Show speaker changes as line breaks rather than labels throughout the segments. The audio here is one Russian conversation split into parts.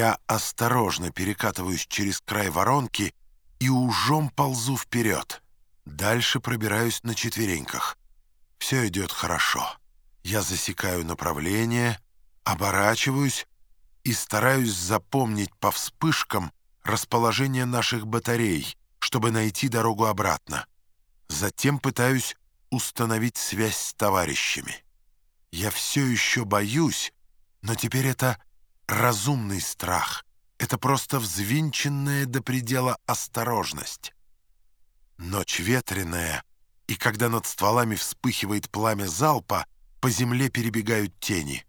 Я осторожно перекатываюсь через край воронки и ужом ползу вперед. Дальше пробираюсь на четвереньках. Все идет хорошо. Я засекаю направление, оборачиваюсь и стараюсь запомнить по вспышкам расположение наших батарей, чтобы найти дорогу обратно. Затем пытаюсь установить связь с товарищами. Я все еще боюсь, но теперь это разумный страх. Это просто взвинченная до предела осторожность. Ночь ветреная, и когда над стволами вспыхивает пламя залпа, по земле перебегают тени.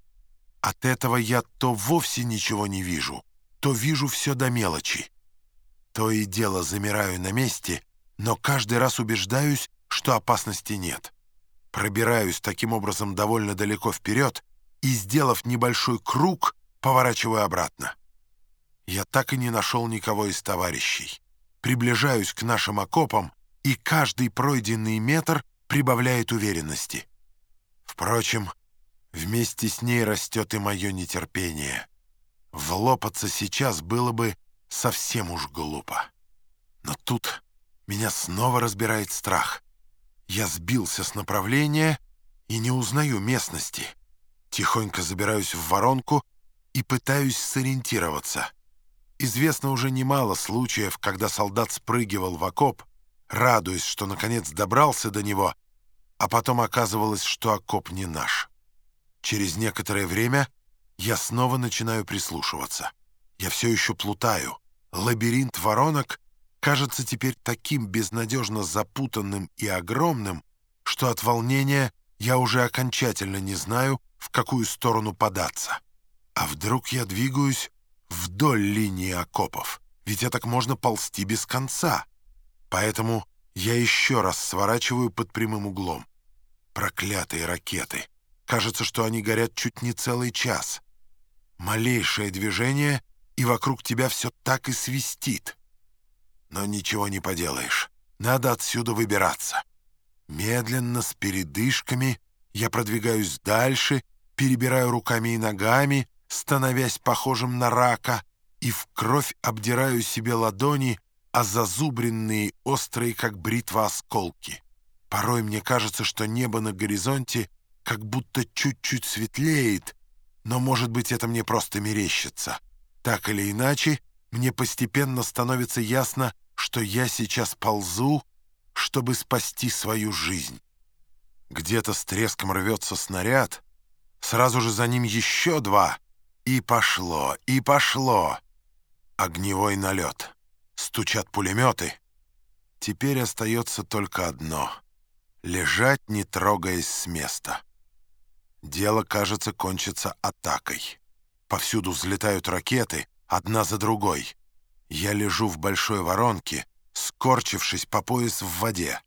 От этого я то вовсе ничего не вижу, то вижу все до мелочи. То и дело замираю на месте, но каждый раз убеждаюсь, что опасности нет. Пробираюсь таким образом довольно далеко вперед и, сделав небольшой круг, поворачиваю обратно. Я так и не нашел никого из товарищей. Приближаюсь к нашим окопам, и каждый пройденный метр прибавляет уверенности. Впрочем, вместе с ней растет и мое нетерпение. Влопаться сейчас было бы совсем уж глупо. Но тут меня снова разбирает страх. Я сбился с направления и не узнаю местности. Тихонько забираюсь в воронку и пытаюсь сориентироваться. Известно уже немало случаев, когда солдат спрыгивал в окоп, радуясь, что наконец добрался до него, а потом оказывалось, что окоп не наш. Через некоторое время я снова начинаю прислушиваться. Я все еще плутаю. Лабиринт воронок кажется теперь таким безнадежно запутанным и огромным, что от волнения я уже окончательно не знаю, в какую сторону податься. А вдруг я двигаюсь вдоль линии окопов? Ведь так можно ползти без конца. Поэтому я еще раз сворачиваю под прямым углом. Проклятые ракеты. Кажется, что они горят чуть не целый час. Малейшее движение, и вокруг тебя все так и свистит. Но ничего не поделаешь. Надо отсюда выбираться. Медленно, с передышками, я продвигаюсь дальше, перебираю руками и ногами, становясь похожим на рака, и в кровь обдираю себе ладони, а зазубренные, острые, как бритва, осколки. Порой мне кажется, что небо на горизонте как будто чуть-чуть светлеет, но, может быть, это мне просто мерещится. Так или иначе, мне постепенно становится ясно, что я сейчас ползу, чтобы спасти свою жизнь. Где-то с треском рвется снаряд, сразу же за ним еще два — и пошло, и пошло. Огневой налет. Стучат пулеметы. Теперь остается только одно — лежать, не трогаясь с места. Дело, кажется, кончится атакой. Повсюду взлетают ракеты, одна за другой. Я лежу в большой воронке, скорчившись по пояс в воде.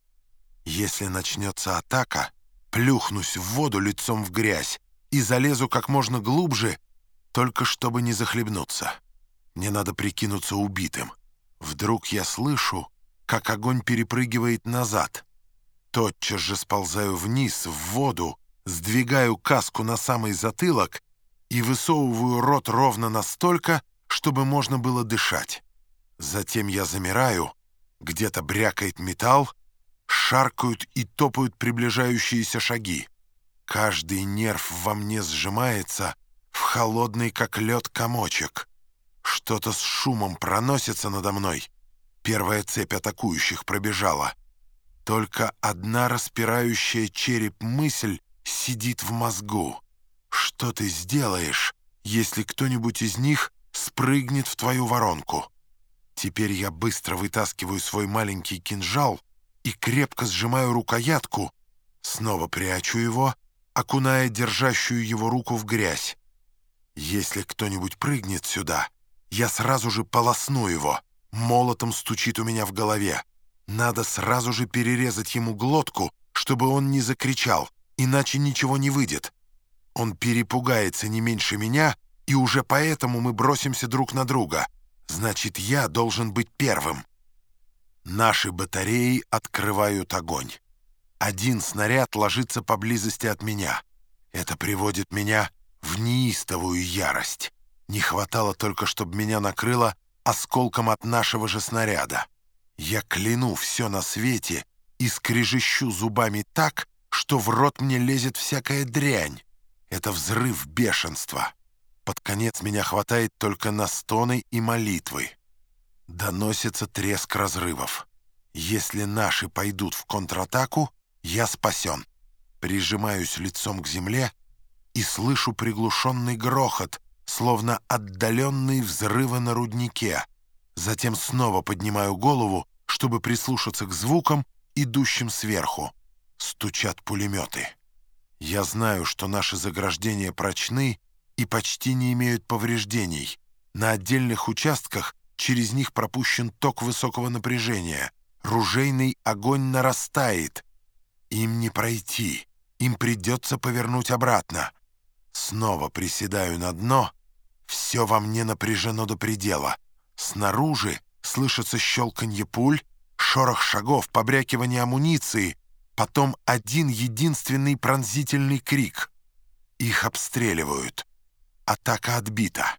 Если начнется атака, плюхнусь в воду лицом в грязь и залезу как можно глубже только чтобы не захлебнуться. Мне надо прикинуться убитым. Вдруг я слышу, как огонь перепрыгивает назад. Тотчас же сползаю вниз, в воду, сдвигаю каску на самый затылок и высовываю рот ровно настолько, чтобы можно было дышать. Затем я замираю, где-то брякает металл, шаркают и топают приближающиеся шаги. Каждый нерв во мне сжимается — холодный, как лед, комочек. Что-то с шумом проносится надо мной. Первая цепь атакующих пробежала. Только одна распирающая череп мысль сидит в мозгу. Что ты сделаешь, если кто-нибудь из них спрыгнет в твою воронку? Теперь я быстро вытаскиваю свой маленький кинжал и крепко сжимаю рукоятку, снова прячу его, окуная держащую его руку в грязь. Если кто-нибудь прыгнет сюда, я сразу же полосну его. Молотом стучит у меня в голове. Надо сразу же перерезать ему глотку, чтобы он не закричал, иначе ничего не выйдет. Он перепугается не меньше меня, и уже поэтому мы бросимся друг на друга. Значит, я должен быть первым. Наши батареи открывают огонь. Один снаряд ложится поблизости от меня. Это приводит меня в неистовую ярость. Не хватало только, чтобы меня накрыло осколком от нашего же снаряда. Я кляну все на свете и скрежещу зубами так, что в рот мне лезет всякая дрянь. Это взрыв бешенства. Под конец меня хватает только на стоны и молитвы. Доносится треск разрывов. Если наши пойдут в контратаку, я спасен. Прижимаюсь лицом к земле и слышу приглушенный грохот, словно отдаленные взрывы на руднике. Затем снова поднимаю голову, чтобы прислушаться к звукам, идущим сверху. Стучат пулеметы. Я знаю, что наши заграждения прочны и почти не имеют повреждений. На отдельных участках через них пропущен ток высокого напряжения. Ружейный огонь нарастает. Им не пройти. Им придется повернуть обратно. Снова приседаю на дно. Все во мне напряжено до предела. Снаружи слышится щелканье пуль, шорох шагов, побрякивание амуниции, потом один единственный пронзительный крик. Их обстреливают. Атака отбита.